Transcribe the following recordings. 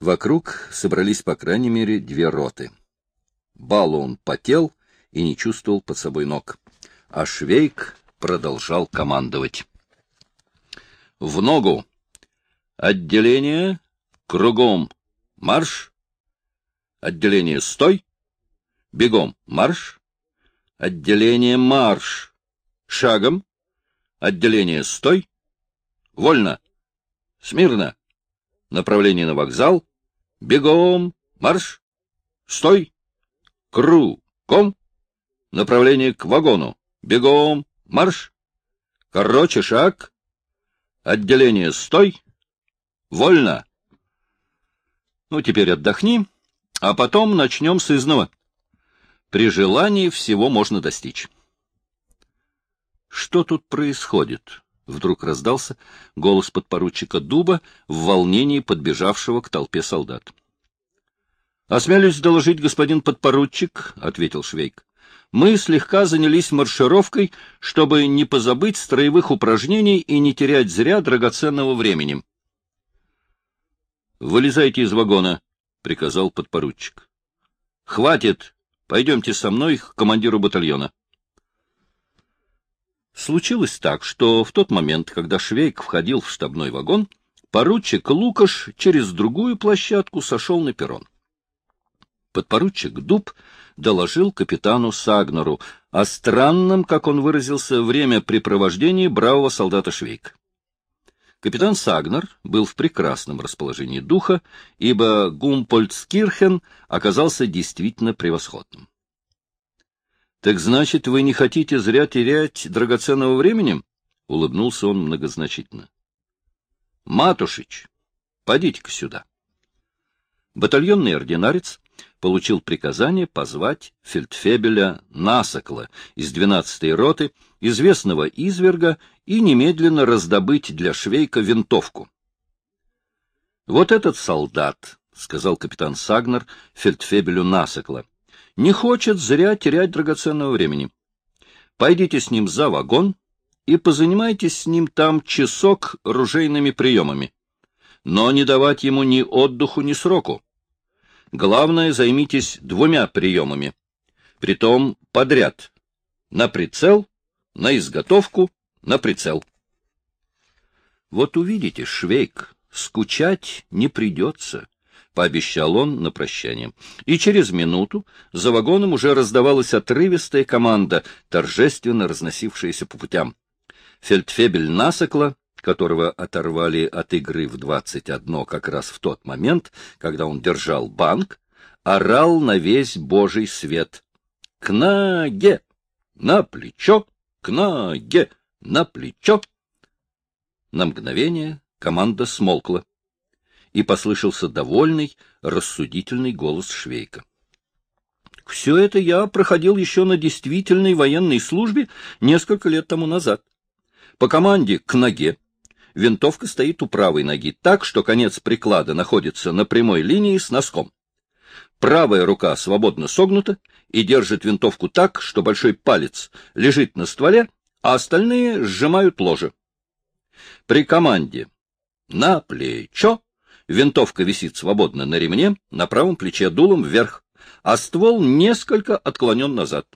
Вокруг собрались по крайней мере две роты. Балуон потел и не чувствовал под собой ног, а Швейк продолжал командовать. В ногу! Отделение! Кругом! Марш! Отделение стой! Бегом! Марш! Отделение марш! Шагом! Отделение стой! Вольно! Смирно! Направление на вокзал! Бегом! Марш! Стой! Кругом! Направление к вагону! Бегом! Марш! Короче шаг! Отделение стой! Вольно! Ну, теперь отдохни, а потом начнем с изного. При желании всего можно достичь. Что тут происходит? Вдруг раздался голос подпоручика Дуба в волнении подбежавшего к толпе солдат. — Осмелюсь доложить, господин подпоручик, — ответил Швейк. — Мы слегка занялись маршировкой, чтобы не позабыть строевых упражнений и не терять зря драгоценного времени. — Вылезайте из вагона, — приказал подпоручик. — Хватит! Пойдемте со мной к командиру батальона. Случилось так, что в тот момент, когда Швейк входил в штабной вагон, поручик Лукаш через другую площадку сошел на перрон. Подпоручик Дуб доложил капитану Сагнеру о странном, как он выразился, времяпрепровождении бравого солдата Швейка. Капитан Сагнер был в прекрасном расположении духа, ибо Гумпольцкирхен оказался действительно превосходным. — Так значит, вы не хотите зря терять драгоценного времени? — улыбнулся он многозначительно. — Матушич, подите-ка сюда. Батальонный ординарец получил приказание позвать фельдфебеля Насокла из 12-й роты, известного изверга, и немедленно раздобыть для Швейка винтовку. «Вот этот солдат», — сказал капитан Сагнер фельдфебелю Насокла, — «не хочет зря терять драгоценного времени. Пойдите с ним за вагон и позанимайтесь с ним там часок ружейными приемами, но не давать ему ни отдыху, ни сроку. Главное, займитесь двумя приемами. Притом подряд. На прицел, на изготовку, на прицел. Вот увидите, Швейк, скучать не придется, — пообещал он на прощание. И через минуту за вагоном уже раздавалась отрывистая команда, торжественно разносившаяся по путям. Фельдфебель Насокла которого оторвали от игры в двадцать одно как раз в тот момент, когда он держал банк, орал на весь божий свет. «К ноге! На плечо! К ноге! На плечо!» На мгновение команда смолкла, и послышался довольный, рассудительный голос Швейка. Все это я проходил еще на действительной военной службе несколько лет тому назад. По команде «к ноге» винтовка стоит у правой ноги так, что конец приклада находится на прямой линии с носком. Правая рука свободно согнута и держит винтовку так, что большой палец лежит на стволе, а остальные сжимают ложе. При команде «на плечо» винтовка висит свободно на ремне, на правом плече дулом вверх, а ствол несколько отклонен назад.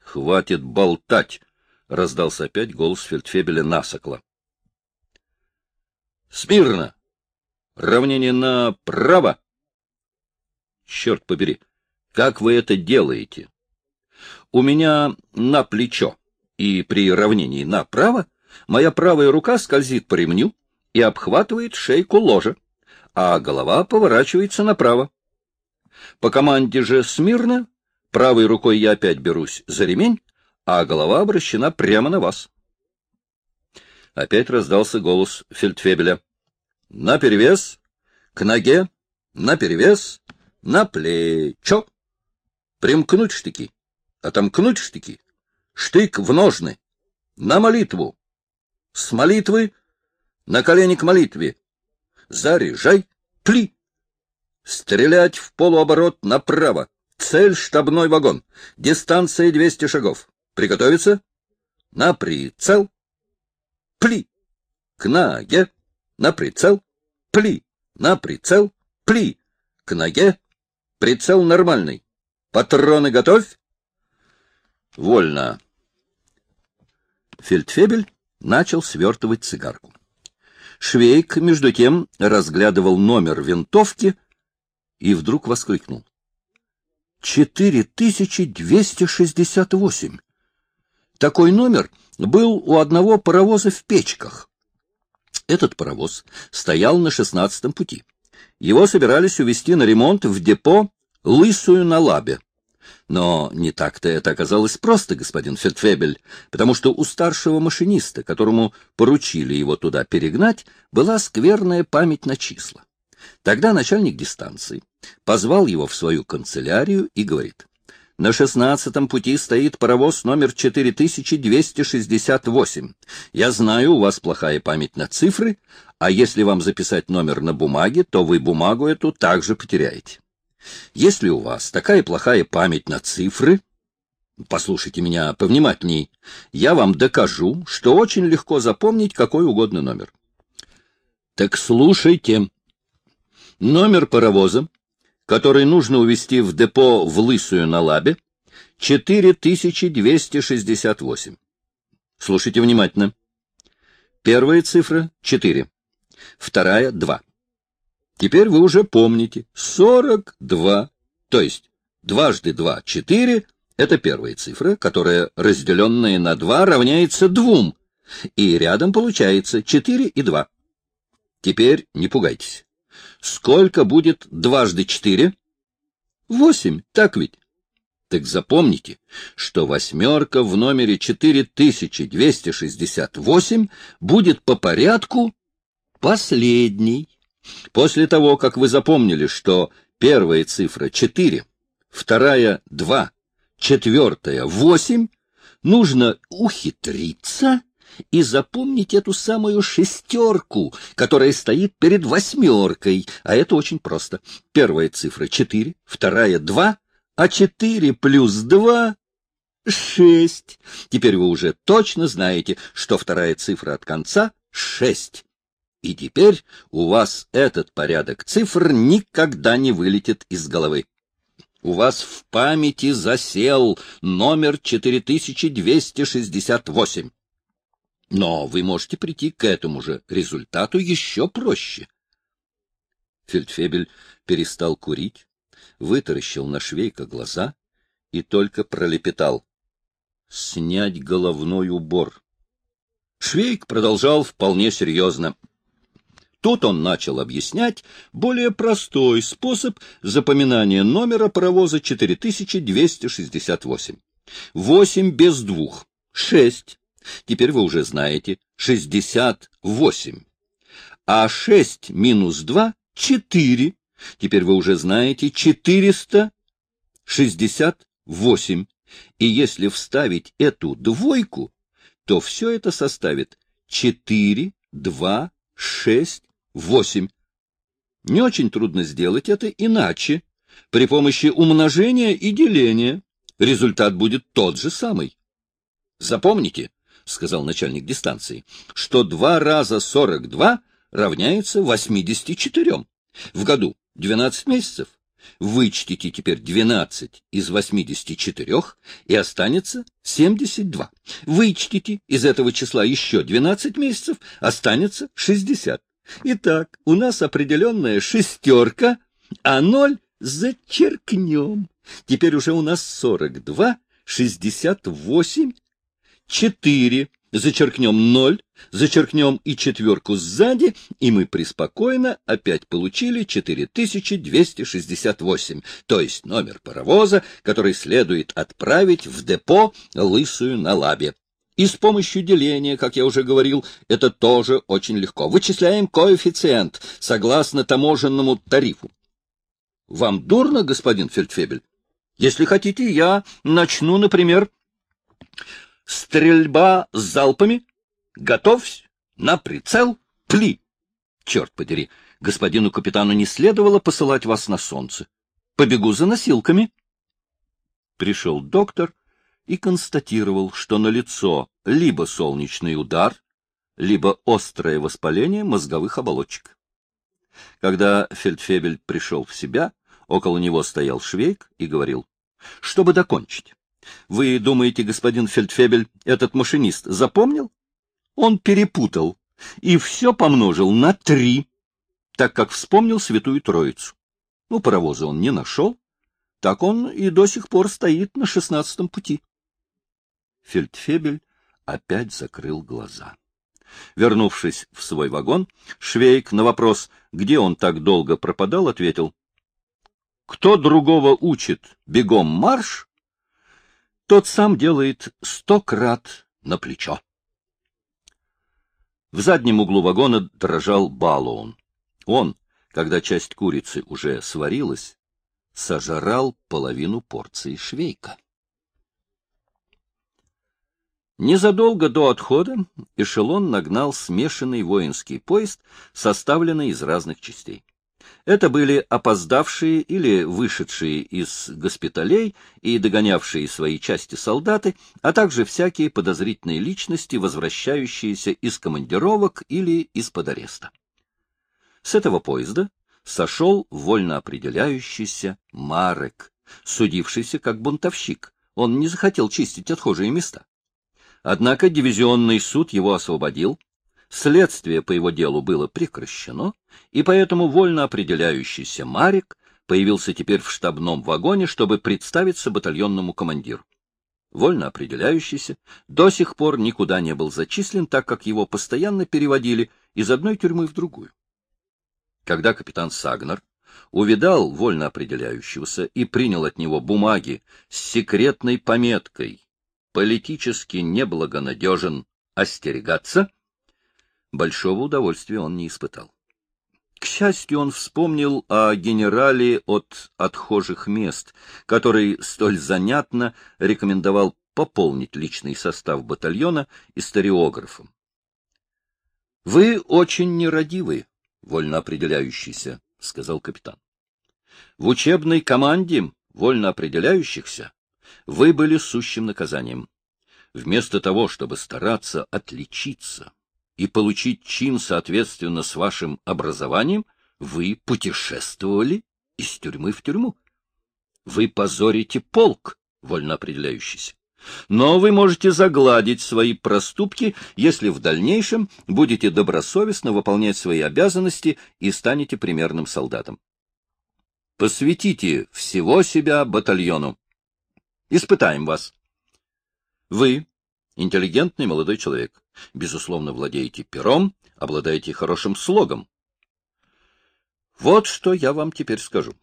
«Хватит болтать!» — раздался опять голос фельдфебеля Насокла. Смирно! Равнение направо! Черт побери, как вы это делаете? У меня на плечо, и при равнении направо моя правая рука скользит по ремню и обхватывает шейку ложа, а голова поворачивается направо. По команде же смирно, правой рукой я опять берусь за ремень, а голова обращена прямо на вас. Опять раздался голос фельдфебеля. Наперевес, к ноге, наперевес, на плечо. Примкнуть штыки, отомкнуть штыки, штык в ножны, на молитву. С молитвы на колени к молитве. Заряжай, пли. Стрелять в полуоборот направо. Цель — штабной вагон. Дистанция 200 шагов. Приготовиться. На прицел. Пли. К ноге. На прицел. Пли. На прицел. Пли! К ноге! Прицел нормальный! Патроны готовь! Вольно! Фельдфебель начал свертывать цигарку. Швейк, между тем, разглядывал номер винтовки и вдруг воскликнул. «Четыре тысячи двести шестьдесят восемь! Такой номер был у одного паровоза в Печках. Этот паровоз стоял на шестнадцатом пути. Его собирались увезти на ремонт в депо Лысую на Лабе. Но не так-то это оказалось просто, господин Фетфебель, потому что у старшего машиниста, которому поручили его туда перегнать, была скверная память на числа. Тогда начальник дистанции позвал его в свою канцелярию и говорит, «На шестнадцатом пути стоит паровоз номер 4268. Я знаю, у вас плохая память на цифры, а если вам записать номер на бумаге, то вы бумагу эту также потеряете. Если у вас такая плохая память на цифры, послушайте меня повнимательней, я вам докажу, что очень легко запомнить какой угодно номер. Так слушайте. Номер паровоза, который нужно увезти в депо в Лысую на Лабе, 4268. Слушайте внимательно. Первая цифра — 4, вторая — 2. Теперь вы уже помните. Сорок два. То есть дважды два — четыре. Это первая цифра, которая, разделенная на два, равняется двум. И рядом получается четыре и два. Теперь не пугайтесь. Сколько будет дважды четыре? Восемь, так ведь? Так запомните, что восьмерка в номере 4268 будет по порядку последней. После того, как вы запомнили, что первая цифра 4, вторая 2, четвертая 8, нужно ухитриться и запомнить эту самую шестерку, которая стоит перед восьмеркой, а это очень просто. Первая цифра 4, вторая 2, а 4 плюс 2 — 6. Теперь вы уже точно знаете, что вторая цифра от конца — 6. И теперь у вас этот порядок цифр никогда не вылетит из головы. У вас в памяти засел номер 4268. Но вы можете прийти к этому же результату еще проще. Фельдфебель перестал курить, вытаращил на швейка глаза и только пролепетал. «Снять головной убор». Швейк продолжал вполне серьезно. Тут он начал объяснять более простой способ запоминания номера паровоза 4268. 8 без двух. 6. Теперь вы уже знаете. 68. А 6 минус 2 — 4. Теперь вы уже знаете. 468. И если вставить эту двойку, то все это составит 4, 2, 6, Восемь. Не очень трудно сделать это иначе, при помощи умножения и деления. Результат будет тот же самый. Запомните, — сказал начальник дистанции, — что два раза сорок два равняется восьмидесяти четырем. В году двенадцать месяцев. Вычтите теперь двенадцать из восьмидесяти четырех, и останется семьдесят два. Вычтите из этого числа еще двенадцать месяцев, останется шестьдесят. Итак, у нас определенная шестерка, а ноль зачеркнем. Теперь уже у нас сорок два, шестьдесят восемь, четыре. Зачеркнем ноль, зачеркнем и четверку сзади, и мы преспокойно опять получили 4268, то есть номер паровоза, который следует отправить в депо Лысую на Лабе. И с помощью деления, как я уже говорил, это тоже очень легко. Вычисляем коэффициент согласно таможенному тарифу. Вам дурно, господин Фельдфебель? Если хотите, я начну, например, стрельба с залпами. Готовься на прицел. Пли! Черт подери, господину капитану не следовало посылать вас на солнце. Побегу за носилками. Пришел доктор и констатировал, что на лицо либо солнечный удар, либо острое воспаление мозговых оболочек. Когда фельдфебель пришел в себя, около него стоял Швейк и говорил, — Чтобы докончить. Вы думаете, господин фельдфебель, этот машинист запомнил? Он перепутал и все помножил на три, так как вспомнил Святую Троицу. Ну, паровоза он не нашел, так он и до сих пор стоит на шестнадцатом пути. Фельдфебель опять закрыл глаза. Вернувшись в свой вагон, Швейк на вопрос, где он так долго пропадал, ответил. — Кто другого учит бегом марш, тот сам делает сто крат на плечо. В заднем углу вагона дрожал Балоун. Он, когда часть курицы уже сварилась, сожрал половину порции швейка. Незадолго до отхода эшелон нагнал смешанный воинский поезд, составленный из разных частей. Это были опоздавшие или вышедшие из госпиталей и догонявшие свои части солдаты, а также всякие подозрительные личности, возвращающиеся из командировок или из-под ареста. С этого поезда сошел вольно определяющийся Марек, судившийся как бунтовщик. Он не захотел чистить отхожие места. Однако дивизионный суд его освободил, Следствие по его делу было прекращено, и поэтому вольно определяющийся Марик появился теперь в штабном вагоне, чтобы представиться батальонному командиру. Вольно определяющийся до сих пор никуда не был зачислен, так как его постоянно переводили из одной тюрьмы в другую. Когда капитан Сагнер увидал вольно определяющегося и принял от него бумаги с секретной пометкой «Политически неблагонадежен остерегаться», большого удовольствия он не испытал. К счастью, он вспомнил о генерале от отхожих мест, который столь занятно рекомендовал пополнить личный состав батальона историографом. — Вы очень нерадивы, вольно определяющийся, — сказал капитан. — В учебной команде вольно определяющихся вы были сущим наказанием. Вместо того, чтобы стараться отличиться, и получить чин соответственно с вашим образованием, вы путешествовали из тюрьмы в тюрьму. Вы позорите полк, вольно определяющийся. Но вы можете загладить свои проступки, если в дальнейшем будете добросовестно выполнять свои обязанности и станете примерным солдатом. Посвятите всего себя батальону. Испытаем вас. Вы, интеллигентный молодой человек, безусловно, владеете пером, обладаете хорошим слогом. Вот что я вам теперь скажу.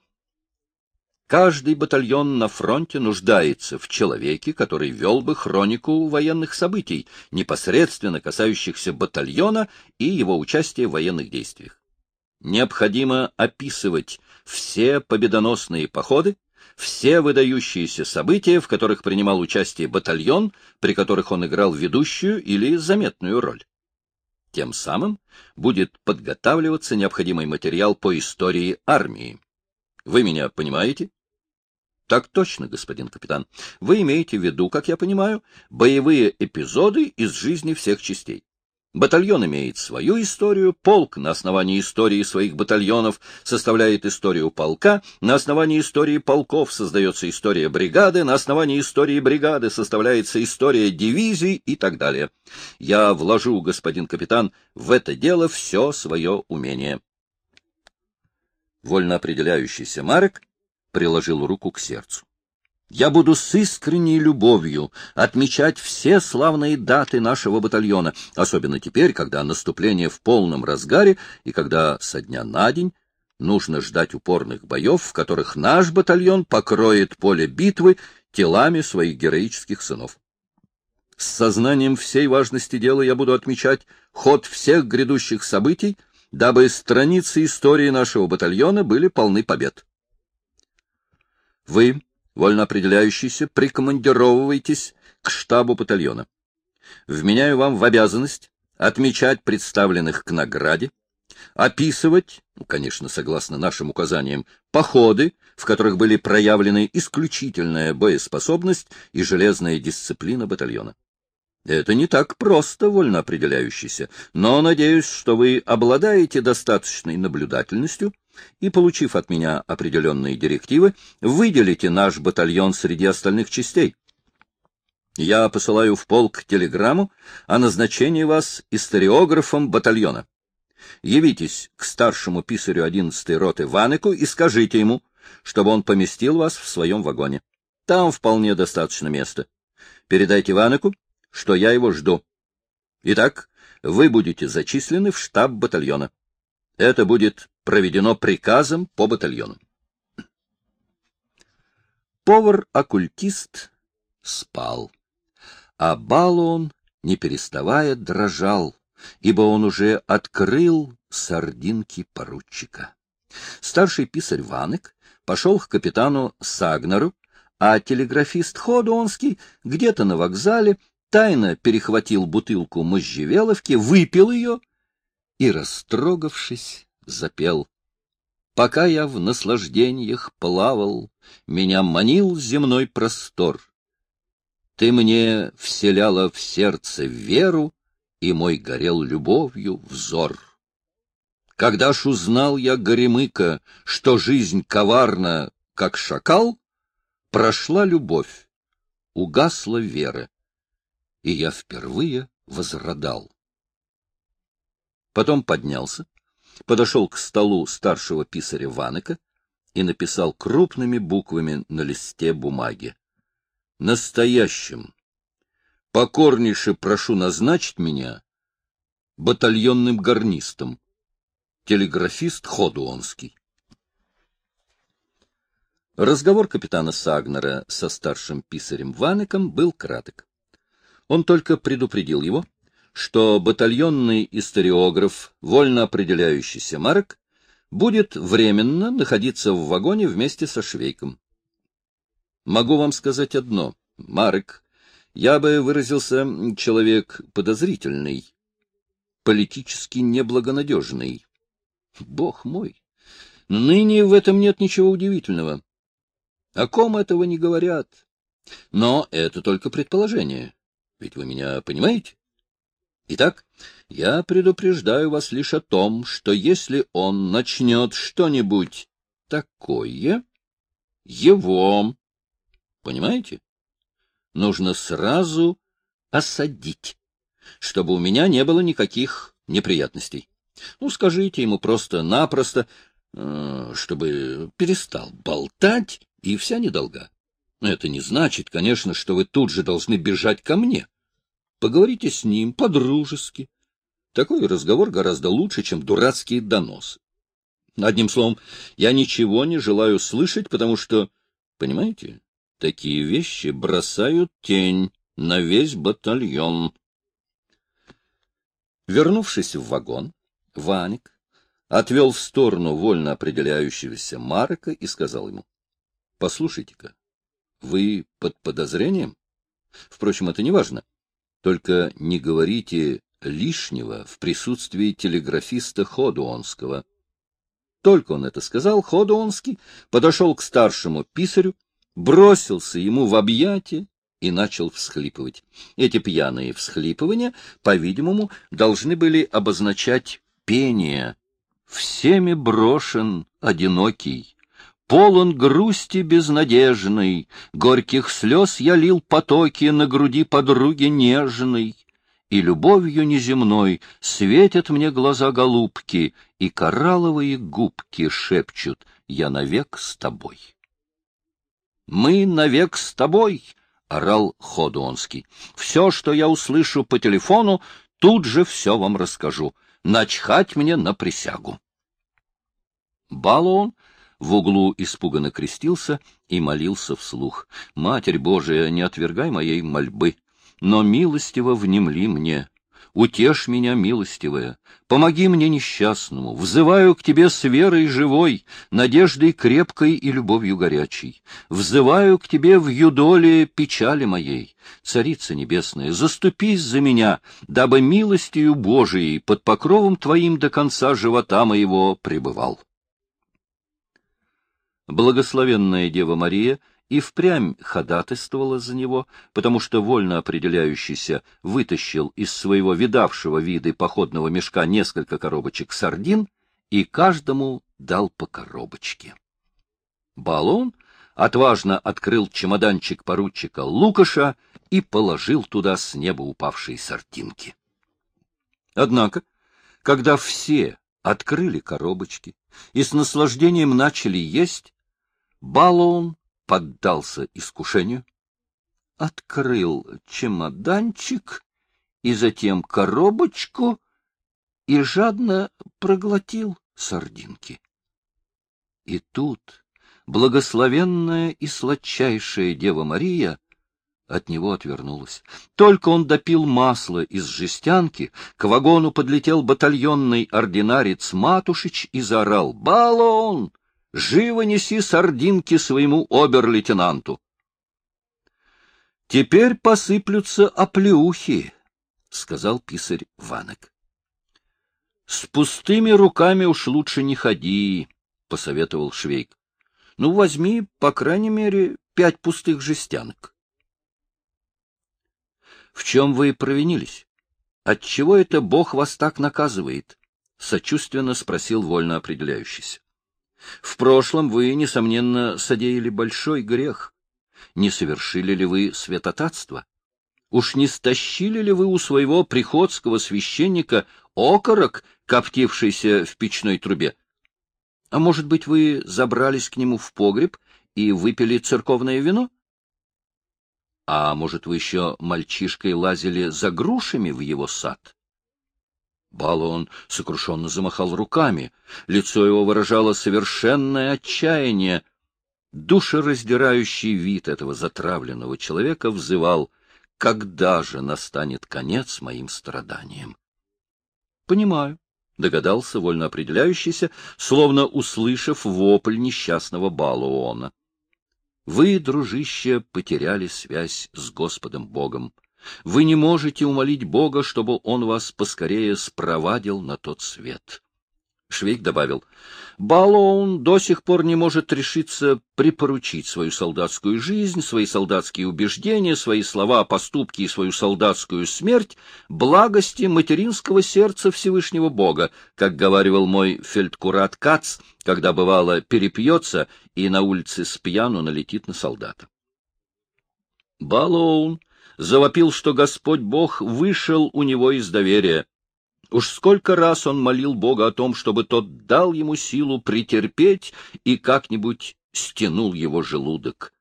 Каждый батальон на фронте нуждается в человеке, который вел бы хронику военных событий, непосредственно касающихся батальона и его участия в военных действиях. Необходимо описывать все победоносные походы, все выдающиеся события, в которых принимал участие батальон, при которых он играл ведущую или заметную роль. Тем самым будет подготавливаться необходимый материал по истории армии. Вы меня понимаете? Так точно, господин капитан. Вы имеете в виду, как я понимаю, боевые эпизоды из жизни всех частей. Батальон имеет свою историю, полк на основании истории своих батальонов составляет историю полка, на основании истории полков создается история бригады, на основании истории бригады составляется история дивизий и так далее. Я вложу, господин капитан, в это дело все свое умение. Вольно определяющийся Марек приложил руку к сердцу. Я буду с искренней любовью отмечать все славные даты нашего батальона, особенно теперь, когда наступление в полном разгаре и когда со дня на день нужно ждать упорных боев, в которых наш батальон покроет поле битвы телами своих героических сынов. С сознанием всей важности дела я буду отмечать ход всех грядущих событий, дабы страницы истории нашего батальона были полны побед. Вы вольно определяющийся, прикомандировывайтесь к штабу батальона. Вменяю вам в обязанность отмечать представленных к награде, описывать, ну, конечно, согласно нашим указаниям, походы, в которых были проявлены исключительная боеспособность и железная дисциплина батальона. Это не так просто, вольно определяющийся, но надеюсь, что вы обладаете достаточной наблюдательностью и, получив от меня определенные директивы, выделите наш батальон среди остальных частей. Я посылаю в полк телеграмму о назначении вас историографом батальона. Явитесь к старшему писарю 11-й роты Ванеку и скажите ему, чтобы он поместил вас в своем вагоне. Там вполне достаточно места. Передайте Ванеку, что я его жду. Итак, вы будете зачислены в штаб батальона. Это будет проведено приказом по батальону. Повар-оккультист спал, а Балон, не переставая, дрожал, ибо он уже открыл сардинки поручика. Старший писарь Ванек пошел к капитану Сагнеру, а телеграфист Ходонский где-то на вокзале тайно перехватил бутылку можжевеловки, выпил ее и, растрогавшись, запел. Пока я в наслаждениях плавал, меня манил земной простор. Ты мне вселяла в сердце веру, и мой горел любовью взор. Когда ж узнал я, Горемыка, что жизнь коварна, как шакал, прошла любовь, угасла вера и я впервые возрадал. Потом поднялся, подошел к столу старшего писаря Ванека и написал крупными буквами на листе бумаги. Настоящим. Покорнейше прошу назначить меня батальонным гарнистом. Телеграфист Ходуонский. Разговор капитана Сагнера со старшим писарем Ванеком был краток. Он только предупредил его, что батальонный историограф, вольно определяющийся Марк, будет временно находиться в вагоне вместе со Швейком. Могу вам сказать одно, Марк, я бы выразился человек подозрительный, политически неблагонадежный. Бог мой! Ныне в этом нет ничего удивительного. О ком этого не говорят? Но это только предположение. Ведь вы меня понимаете? Итак, я предупреждаю вас лишь о том, что если он начнет что-нибудь такое, его, понимаете, нужно сразу осадить, чтобы у меня не было никаких неприятностей. Ну, скажите ему просто-напросто, э, чтобы перестал болтать, и вся недолга. Это не значит, конечно, что вы тут же должны бежать ко мне. Поговорите с ним по-дружески. Такой разговор гораздо лучше, чем дурацкие доносы. Одним словом, я ничего не желаю слышать, потому что, понимаете, такие вещи бросают тень на весь батальон. Вернувшись в вагон, Ваник отвел в сторону вольно определяющегося Марка и сказал ему, — Послушайте-ка, вы под подозрением? Впрочем, это не важно. Только не говорите лишнего в присутствии телеграфиста Ходуонского. Только он это сказал, Ходуонский подошел к старшему писарю, бросился ему в объятия и начал всхлипывать. Эти пьяные всхлипывания, по-видимому, должны были обозначать пение. Всеми брошен одинокий, полон грусти безнадежной, горьких слез я лил потоки на груди подруги нежной, и любовью неземной светят мне глаза голубки, и коралловые губки шепчут «Я навек с тобой». «Мы навек с тобой!» — орал Ходуонский. «Все, что я услышу по телефону, тут же все вам расскажу. Начхать мне на присягу». Балуон в углу испуганно крестился и молился вслух. «Матерь Божия, не отвергай моей мольбы, но милостиво внемли мне». Утешь меня, милостивая, помоги мне несчастному, взываю к тебе с верой живой, надеждой крепкой и любовью горячей. Взываю к тебе в юдоле печали моей. Царица небесная, заступись за меня, дабы милостью Божией под покровом твоим до конца живота моего пребывал. Благословенная Дева Мария и впрямь ходатайствовала за него, потому что вольно определяющийся вытащил из своего видавшего виды походного мешка несколько коробочек сардин и каждому дал по коробочке. Баллон отважно открыл чемоданчик поручика Лукаша и положил туда с неба упавшие сардинки. Однако, когда все открыли коробочки и с наслаждением начали есть, Баллон поддался искушению, открыл чемоданчик и затем коробочку и жадно проглотил сардинки. И тут благословенная и сладчайшая Дева Мария от него отвернулась. Только он допил масло из жестянки, к вагону подлетел батальонный ординарец Матушич и заорал «Баллон! Живо неси сардинки своему обер-лейтенанту!» «Теперь посыплются оплеухи», — сказал писарь Ванек. «С пустыми руками уж лучше не ходи», — посоветовал Швейк. «Ну, возьми, по крайней мере, пять пустых жестянок». «В чем вы провинились? Отчего это Бог вас так наказывает?» — сочувственно спросил вольно определяющийся. «В прошлом вы, несомненно, содеяли большой грех. Не совершили ли вы святотатство? Уж не стащили ли вы у своего приходского священника окорок, коптившийся в печной трубе? А может быть, вы забрались к нему в погреб и выпили церковное вино? А может, вы еще мальчишкой лазили за грушами в его сад? Балон сокрушенно замахал руками. Лицо его выражало совершенное отчаяние. Душераздирающий вид этого затравленного человека взывал — когда же настанет конец моим страданиям? — Понимаю, — догадался вольно определяющийся, словно услышав вопль несчастного Балуона. — Вы, дружище, потеряли связь с Господом Богом. Вы не можете умолить Бога, чтобы Он вас поскорее спровадил на тот свет. Швейк добавил, Балоун до сих пор не может решиться припоручить свою солдатскую жизнь, свои солдатские убеждения, свои слова, поступки и свою солдатскую смерть благости материнского сердца Всевышнего Бога, как говаривал мой фельдкурат Кац, когда, бывало, перепьется и на улице с пьяну налетит на солдата. Балоун завопил, что Господь Бог вышел у него из доверия. Уж сколько раз он молил Бога о том, чтобы тот дал ему силу претерпеть и как-нибудь стянул его желудок.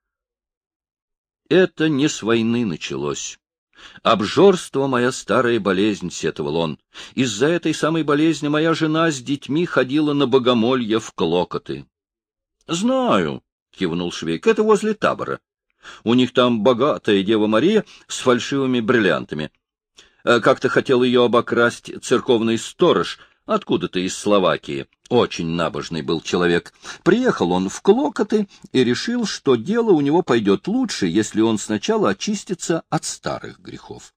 Это не с войны началось. Обжорство — моя старая болезнь, — сетовал он. Из-за этой самой болезни моя жена с детьми ходила на богомолье в клокоты. — Знаю, — кивнул Швейк, — это возле табора. У них там богатая Дева Мария с фальшивыми бриллиантами. Э, как-то хотел ее обокрасть церковный сторож, откуда-то из Словакии. Очень набожный был человек. Приехал он в Клокоты и решил, что дело у него пойдет лучше, если он сначала очистится от старых грехов.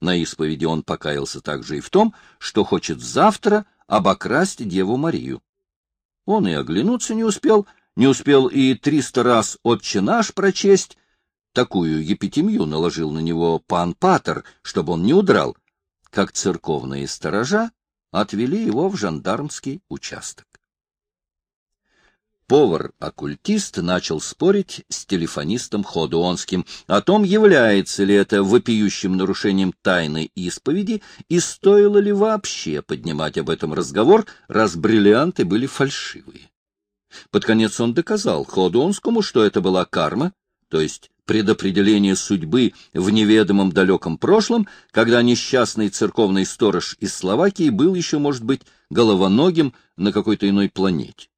На исповеди он покаялся также и в том, что хочет завтра обокрасть Деву Марию. Он и оглянуться не успел, не успел и триста раз «Отче наш» прочесть, Такую епитемью наложил на него пан Патер, чтобы он не удрал, как церковные сторожа отвели его в жандармский участок. Повар-оккультист начал спорить с телефонистом Ходуонским о том, является ли это вопиющим нарушением тайны исповеди и стоило ли вообще поднимать об этом разговор, раз бриллианты были фальшивые. Под конец он доказал Ходуонскому, что это была карма, то есть предопределение судьбы в неведомом далеком прошлом, когда несчастный церковный сторож из Словакии был еще, может быть, головоногим на какой-то иной планете.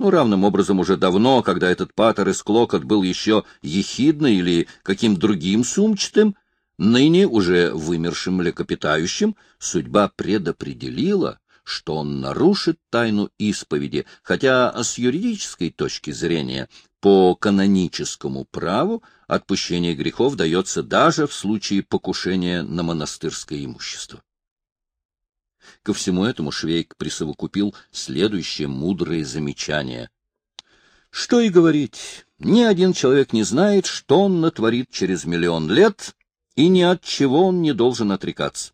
Ну, равным образом уже давно, когда этот патер из Клокот был еще ехидный или каким другим сумчатым, ныне уже вымершим млекопитающим, судьба предопределила, что он нарушит тайну исповеди, хотя с юридической точки зрения по каноническому праву отпущение грехов дается даже в случае покушения на монастырское имущество. Ко всему этому Швейк присовокупил следующее мудрое замечание. Что и говорить, ни один человек не знает, что он натворит через миллион лет, и ни от чего он не должен отрекаться.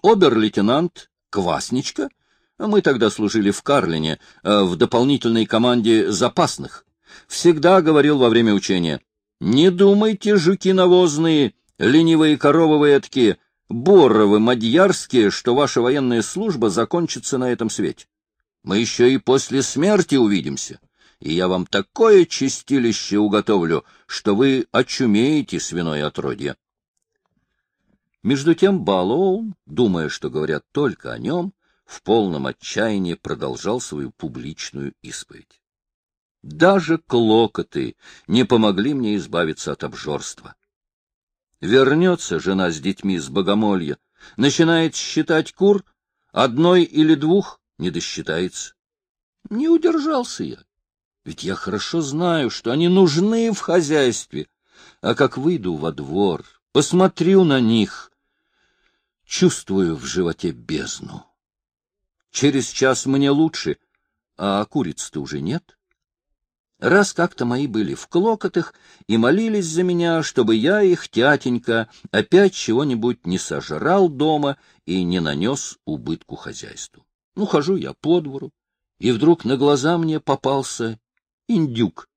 Обер-лейтенант Квасничка, мы тогда служили в Карлине, э, в дополнительной команде запасных, всегда говорил во время учения, «Не думайте, жуки навозные, ленивые коровы эткие, боровы мадьярские, что ваша военная служба закончится на этом свете. Мы еще и после смерти увидимся и я вам такое чистилище уготовлю, что вы очумеете свиное отродье. Между тем Балоун, думая, что говорят только о нем, в полном отчаянии продолжал свою публичную исповедь. Даже клокоты не помогли мне избавиться от обжорства. Вернется жена с детьми с богомолья, начинает считать кур, одной или двух не досчитается. Не удержался я. Ведь я хорошо знаю, что они нужны в хозяйстве. А как выйду во двор, посмотрю на них, чувствую в животе бездну. Через час мне лучше, а куриц-то уже нет. Раз как-то мои были в клокотах и молились за меня, чтобы я их, тятенька, опять чего-нибудь не сожрал дома и не нанес убытку хозяйству. Ну, хожу я по двору, и вдруг на глаза мне попался индюк.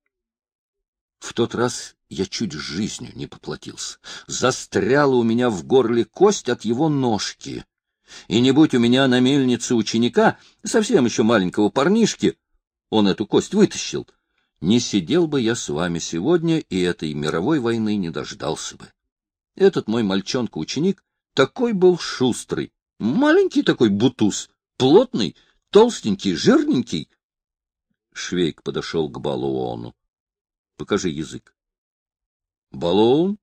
В тот раз я чуть жизнью не поплатился. Застряла у меня в горле кость от его ножки. И не будь у меня на мельнице ученика, совсем еще маленького парнишки, он эту кость вытащил, не сидел бы я с вами сегодня и этой мировой войны не дождался бы. Этот мой мальчонка-ученик такой был шустрый, маленький такой бутуз, плотный, толстенький, жирненький, Швейк подошел к Балуону. — Покажи язык. Балуон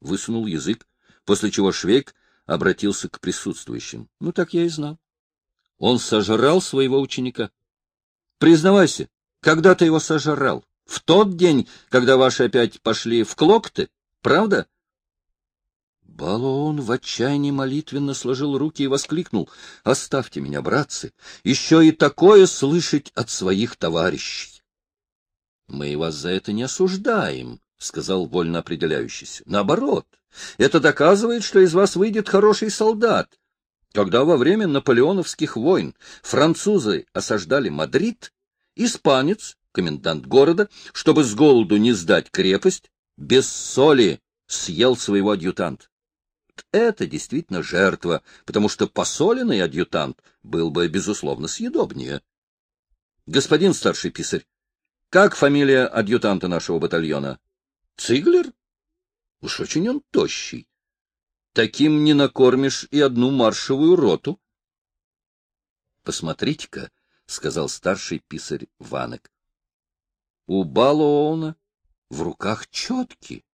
высунул язык, после чего Швейк обратился к присутствующим. — Ну, так я и знал. Он сожрал своего ученика. — Признавайся, когда ты его сожрал? В тот день, когда ваши опять пошли в клокты, правда? Балон в отчаянии молитвенно сложил руки и воскликнул. — Оставьте меня, братцы, еще и такое слышать от своих товарищей. — Мы вас за это не осуждаем, — сказал вольно определяющийся. — Наоборот, это доказывает, что из вас выйдет хороший солдат. Когда во время наполеоновских войн французы осаждали Мадрид, испанец, комендант города, чтобы с голоду не сдать крепость, без соли съел своего адъютанта. Это действительно жертва, потому что посоленный адъютант был бы, безусловно, съедобнее. Господин старший писарь, как фамилия адъютанта нашего батальона? Циглер? Уж очень он тощий. Таким не накормишь и одну маршевую роту. Посмотрите-ка, — сказал старший писарь Ванек. У Балоона в руках четки.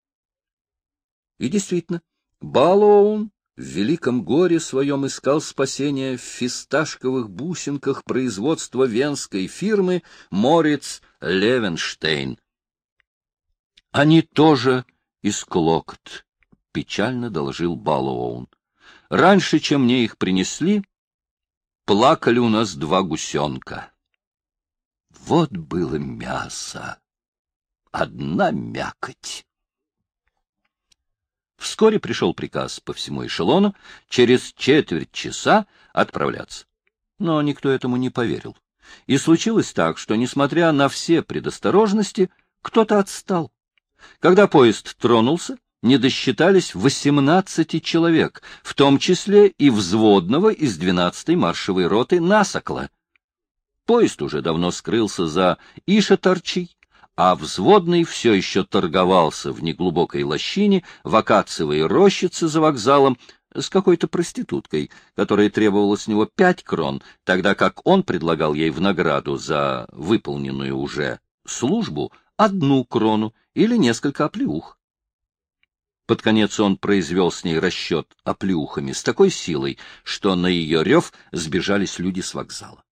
И действительно, Балоун в великом горе своем искал спасения в фисташковых бусинках производства венской фирмы Мориц Левенштейн. Они тоже из Клокт, — печально доложил Балоун. Раньше, чем мне их принесли, плакали у нас два гусенка. Вот было мясо. Одна мякоть. Вскоре пришел приказ по всему эшелону через четверть часа отправляться. Но никто этому не поверил. И случилось так, что, несмотря на все предосторожности, кто-то отстал. Когда поезд тронулся, не досчитались 18 человек, в том числе и взводного из 12-й маршевой роты Насокла. Поезд уже давно скрылся за Ишатарчей, а взводный все еще торговался в неглубокой лощине, в акациевой рощице за вокзалом, с какой-то проституткой, которая требовала с него пять крон, тогда как он предлагал ей в награду за выполненную уже службу одну крону или несколько оплеух. Под конец он произвел с ней расчет оплеухами с такой силой, что на ее рев сбежались люди с вокзала.